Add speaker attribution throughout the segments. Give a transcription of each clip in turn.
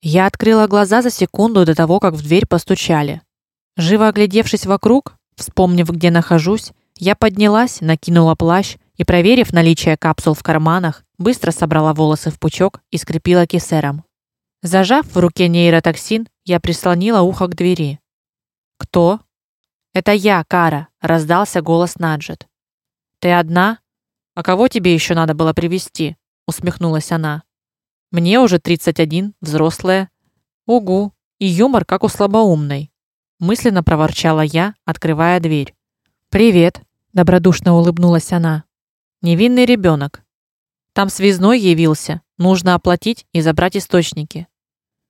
Speaker 1: Я открыла глаза за секунду до того, как в дверь постучали. Живо оглядевшись вокруг, вспомнив, где нахожусь, я поднялась, накинула плащ и, проверив наличие капсул в карманах, быстро собрала волосы в пучок и скрепила кисером. Зажав в руке нейротоксин, я прислонила ухо к двери. Кто? Это я, Кара, раздался голос Наджет. Ты одна? А кого тебе еще надо было привести? усмехнулась она. Мне уже 31, взрослая. Угу, и юмор как у слабоумной. Мысленно проворчала я, открывая дверь. Привет, добродушно улыбнулась она. Невинный ребенок. Там связной явился. Нужно оплатить и забрать источники.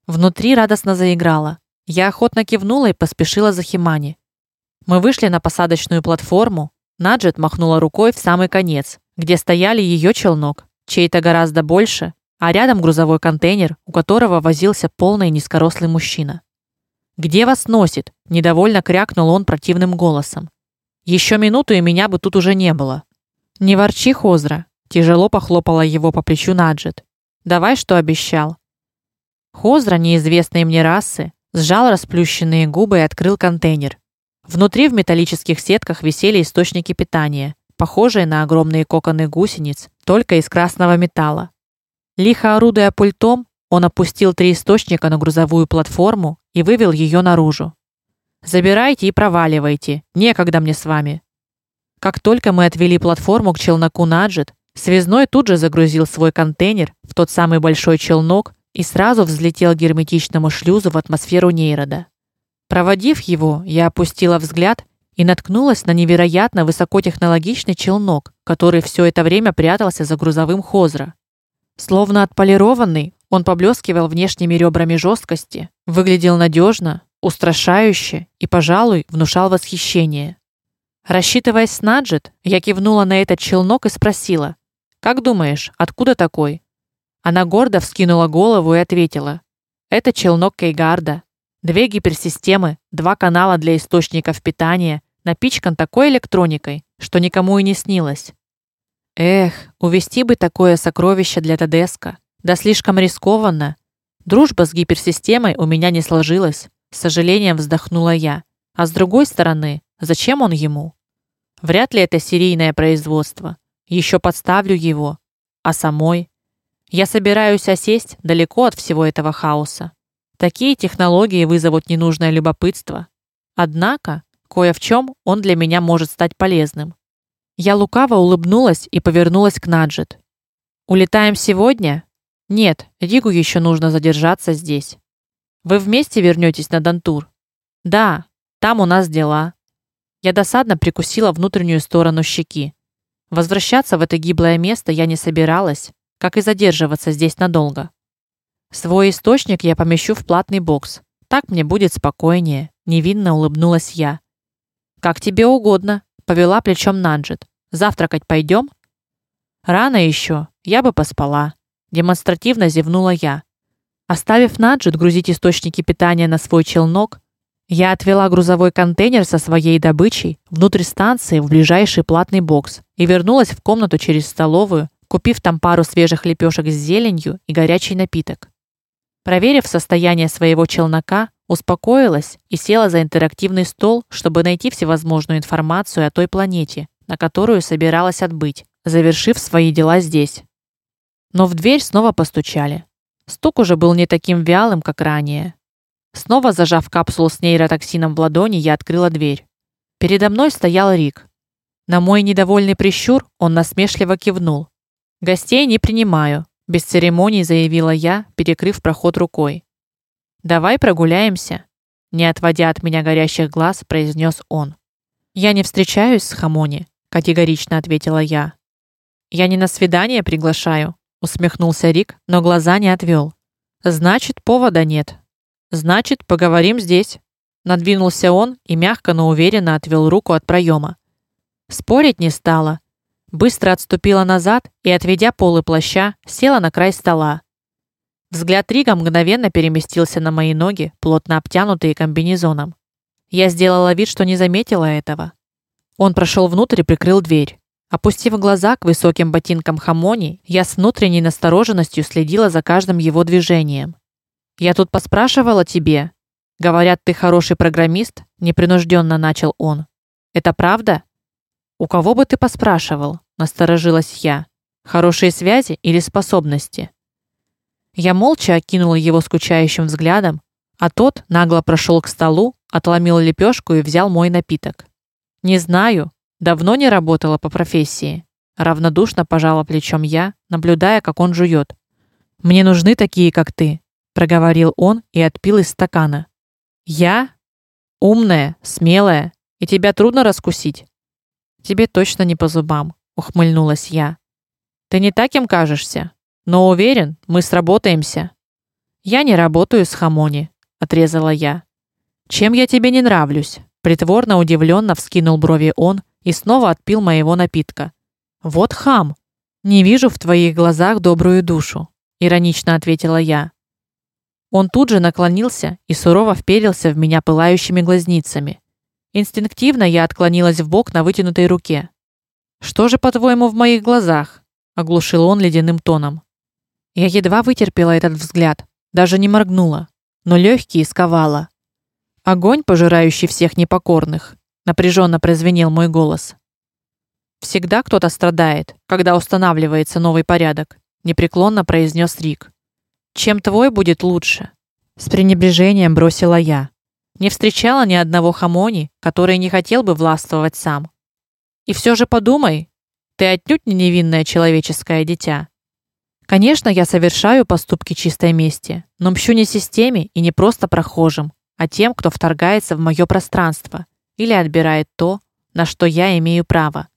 Speaker 1: Внутри радостно заиграло. Я охотно кивнула и поспешила за Химани. Мы вышли на посадочную платформу. Наджет махнула рукой в самый конец, где стояли ее челнок, чей-то гораздо больше, а рядом грузовой контейнер, у которого возился полный низкорослый мужчина. Где вас носит? недовольно крякнул он противным голосом. Еще минуту и меня бы тут уже не было. Не ворчи, Хозра, тяжело похлопала его по плечу Наджет. Давай, что обещал. Хозра неизвестной мне расы сжал расплющенные губы и открыл контейнер. Внутри в металлических сетках висели источники питания, похожие на огромные коконы гусениц, только из красного металла. Лихо орудуя пультом, он опустил три источника на грузовую платформу и вывел ее наружу. Забирайте и проваливайте, некогда мне с вами. Как только мы отвели платформу к челноку Наджет, связной тут же загрузил свой контейнер в тот самый большой челнок и сразу взлетел к герметичному шлюзу в атмосферу Нейрода. Проводив его, я опустила взгляд и наткнулась на невероятно высокотехнологичный челнок, который все это время прятался за грузовым Хозра. Словно отполированный, он поблескивал внешними ребрами жесткости, выглядел надежно, устрашающе и, пожалуй, внушал восхищение. Рассчитываясь с Наджет, я кивнула на этот челнок и спросила: "Как думаешь, откуда такой?" Она гордо вскинула голову и ответила: "Это челнок Кейгарда. Две гиперсистемы, два канала для источников питания, напичкан такой электроникой, что никому и не снилось. Эх, увести бы такое сокровище для Тадеска. Да слишком рискованно. Дружба с гиперсистемой у меня не сложилась, с сожалением вздохнула я. А с другой стороны, зачем он ему? Вряд ли это серийное производство. Еще подставлю его. А самой я собираюсь осесть далеко от всего этого хаоса. Такие технологии вызовут ненужное любопытство. Однако, кое в чем он для меня может стать полезным. Я лукаво улыбнулась и повернулась к Наджет. Улетаем сегодня? Нет, Ригу еще нужно задержаться здесь. Вы вместе вернетесь на Дантур? Да, там у нас дела. Я досадно прикусила внутреннюю сторону щеки. Возвращаться в это гиблое место я не собиралась, как и задерживаться здесь надолго. Свой источник я помещу в платный бокс. Так мне будет спокойнее, невинно улыбнулась я. Как тебе угодно, повела плечом Наджет. Завтракать пойдем? Рано еще, я бы поспала, демонстративно зевнула я. Оставив Наджет грузить источники питания на свой челнок, я отвела грузовой контейнер со своей добычей внутрь станции в ближайший платный бокс и вернулась в комнату через столовую, купив там пару свежих лепешек с зеленью и горячий напиток. Проверив состояние своего челнока, успокоилась и села за интерактивный стол, чтобы найти всевозможную информацию о той планете, на которую собиралась отбыть, завершив свои дела здесь. Но в дверь снова постучали. Стук уже был не таким вялым, как ранее. Снова зажав капсулу с нейротоксином в ладони, я открыла дверь. Передо мной стоял Рик. На мой недовольный прищур он насмешливо кивнул. Гостей не принимаю, без церемоний заявила я, перекрыв проход рукой. Давай прогуляемся, не отводя от меня горящих глаз, произнес он. Я не встречаюсь с Хамони, категорично ответила я. Я не на свидание приглашаю, усмехнулся Рик, но глаза не отвел. Значит, повода нет. Значит, поговорим здесь. Надвинулся он и мягко, но уверенно отвел руку от проема. Спорить не стала. Быстро отступила назад и, отведя полы плаща, села на край стола. Взгляд Рига мгновенно переместился на мои ноги, плотно обтянутые комбинезоном. Я сделала вид, что не заметила этого. Он прошел внутрь и прикрыл дверь. Опустив глаза к высоким ботинкам Хамони, я с внутренней настороженностью следила за каждым его движением. Я тут поспрашивала тебе. Говорят, ты хороший программист, непринужденно начал он. Это правда? У кого бы ты поспрашивал? насторожилась я. Хорошие связи или способности? Я молча окинула его скучающим взглядом, а тот нагло прошел к столу, отломил лепешку и взял мой напиток. Не знаю, давно не работала по профессии, равнодушно пожала плечом я, наблюдая, как он жует. Мне нужны такие, как ты, проговорил он и отпил из стакана. Я умная, смелая, и тебя трудно раскусить. Тебе точно не по зубам, ухмыльнулась я. Ты не таким кажешься, но уверен, мы сработаемся. Я не работаю с Хамони, отрезала я. Чем я тебе не нравлюсь? Притворно удивленно вскинул брови он и снова отпил моего напитка. Вот хам. Не вижу в твоих глазах добрую душу, иронично ответила я. Он тут же наклонился и сурово вперился в меня пылающими глазницами. Инстинктивно я отклонилась в бок на вытянутой руке. Что же, по-твоему, в моих глазах? оглушил он ледяным тоном. Я едва вытерпела этот взгляд, даже не моргнула, но легкие сковало. Огонь, пожирающий всех непокорных, напряженно прозвенел мой голос. Всегда кто-то страдает, когда устанавливается новый порядок, непреклонно произнес Рик. Чем твой будет лучше? С пренебрежением бросила я. Не встречала ни одного хамони, который не хотел бы властвовать сам. И все же подумай, ты отнюдь не невинное человеческое дитя. Конечно, я совершаю поступки чистой мести, но мщу не системе и не просто прохожим, а тем, кто вторгается в мое пространство или отбирает то, на что я имею право.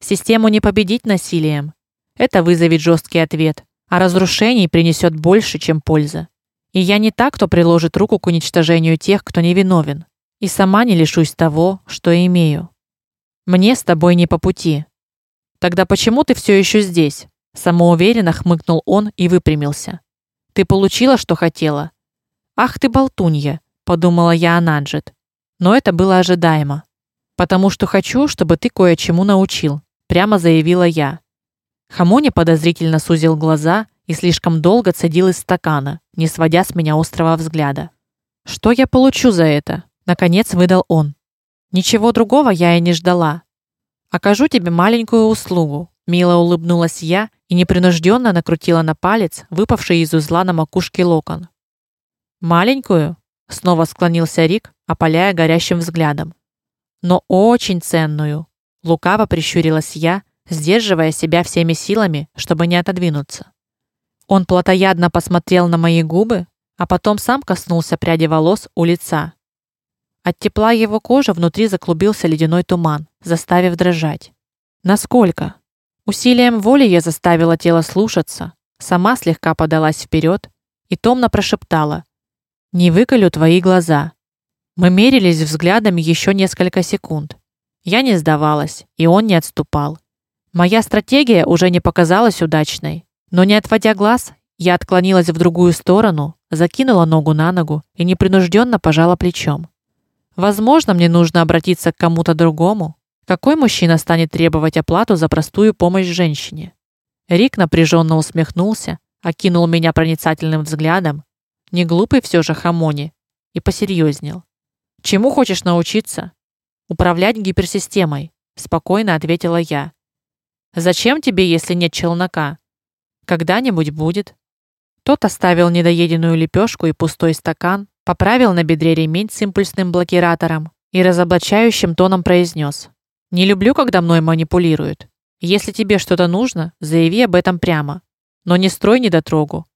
Speaker 1: Систему не победить насилием. Это вызовет жесткий ответ, а разрушений принесет больше, чем польза. И я не так, кто приложит руку к уничтожению тех, кто невиновен, и сама не лишусь того, что имею. Мне с тобой не по пути. Тогда почему ты все еще здесь? Самоуверенно хмыкнул он и выпрямился. Ты получила, что хотела. Ах ты болтунья, подумала я о Наджет. Но это было ожидаемо. Потому что хочу, чтобы ты кое-чему научил, прямо заявила я. Хамони подозрительно сузил глаза и слишком долго цедил из стакана, не сводя с меня острого взгляда. Что я получу за это? наконец выдал он. Ничего другого я и не ждала. Окажу тебе маленькую услугу, мило улыбнулась я и непринужденно накрутила на палец выпавший из узла на макушке локон. Маленькую? снова склонился Рик, опаляя горящим взглядом. Но очень ценную. Лукаво прищурилась я, сдерживая себя всеми силами, чтобы не отодвинуться. Он плотоядно посмотрел на мои губы, а потом сам коснулся пряди волос у лица. От тепла его кожи внутри заклубился ледяной туман, заставив дрожать. Насколько? Усилием воли я заставила тело слушаться, сама слегка подалась вперед и томно прошептала: "Не выколю твои глаза". Мы мерились взглядами еще несколько секунд. Я не сдавалась, и он не отступал. Моя стратегия уже не показалась удачной, но не отводя глаз, я отклонилась в другую сторону, закинула ногу на ногу и непринужденно пожала плечом. Возможно, мне нужно обратиться к кому-то другому. Какой мужчина станет требовать оплату за простую помощь женщине? Рик напряженно усмехнулся, окинул меня проницательным взглядом. Не глупый все же Хамони, и посерьезнел. Чему хочешь научиться? Управлять гиперсистемой, спокойно ответила я. Зачем тебе, если нет челнока? Когда-нибудь будет. Тот оставил недоеденную лепешку и пустой стакан, поправил на бедре ремень с импульсным блокиратором и разоблачающим тоном произнес: "Не люблю, когда мной манипулируют. Если тебе что-то нужно, заяви об этом прямо, но не строй недотрогу".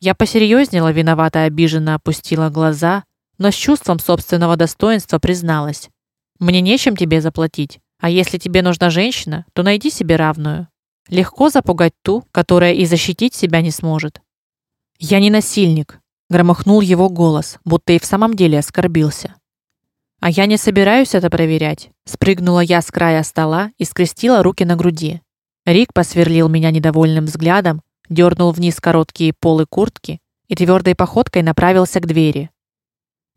Speaker 1: Я посерьезнела, виновато обиженно опустила глаза, но с чувством собственного достоинства призналась: "Мне нечем тебе заплатить, а если тебе нужна женщина, то найди себе равную. Легко запугать ту, которая и защитить себя не сможет". Я не насильник, громыхнул его голос, будто и в самом деле оскорбился. А я не собираюсь это проверять. Спрыгнула я с края стола и скрестила руки на груди. Рик посверлил меня недовольным взглядом, дернул вниз короткие полы куртки и твердой походкой направился к двери.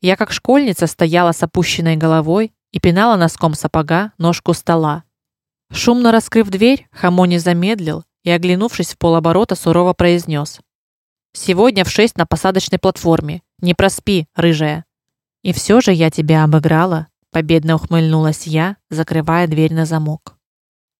Speaker 1: Я как школьница стояла с опущенной головой и пинала носком сапога ножку стола. Шумно раскрыв дверь, Хамони замедлил и, оглянувшись в полоборота, сурово произнес: Сегодня в шесть на посадочной платформе. Не проспи, рыжая. И все же я тебя обыграла, победно ухмыльнулась я, закрывая дверь на замок.